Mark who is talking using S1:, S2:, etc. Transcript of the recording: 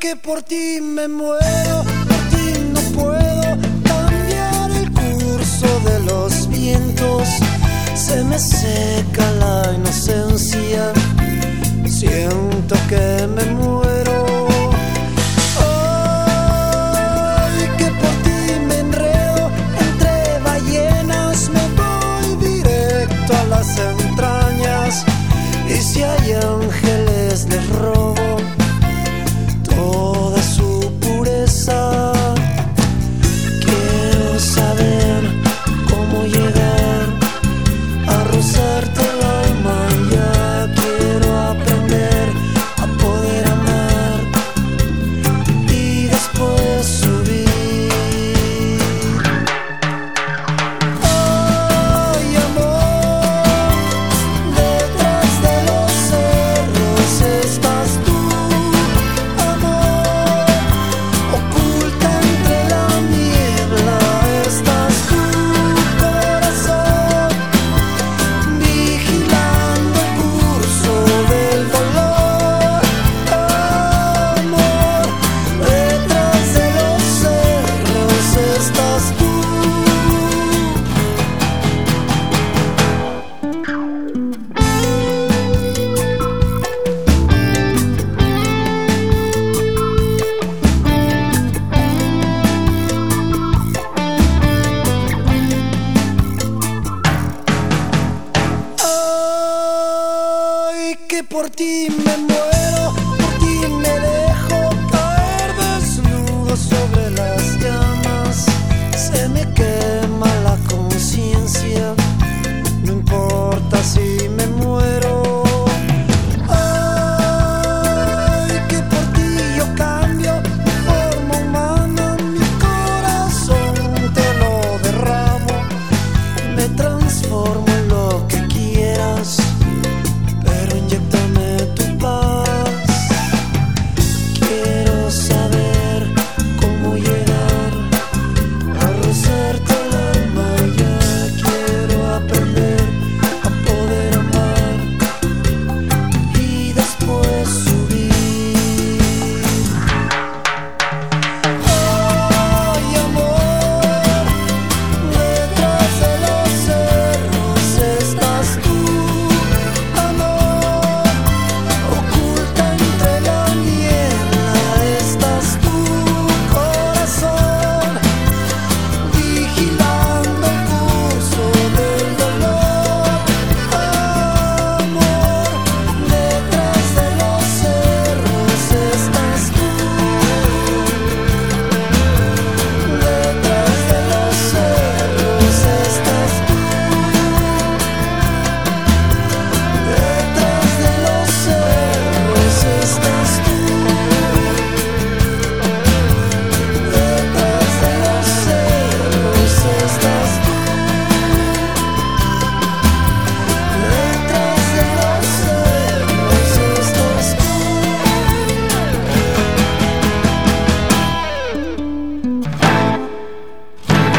S1: que por ti me muero, por ti no puedo cambiar el curso de los vientos. die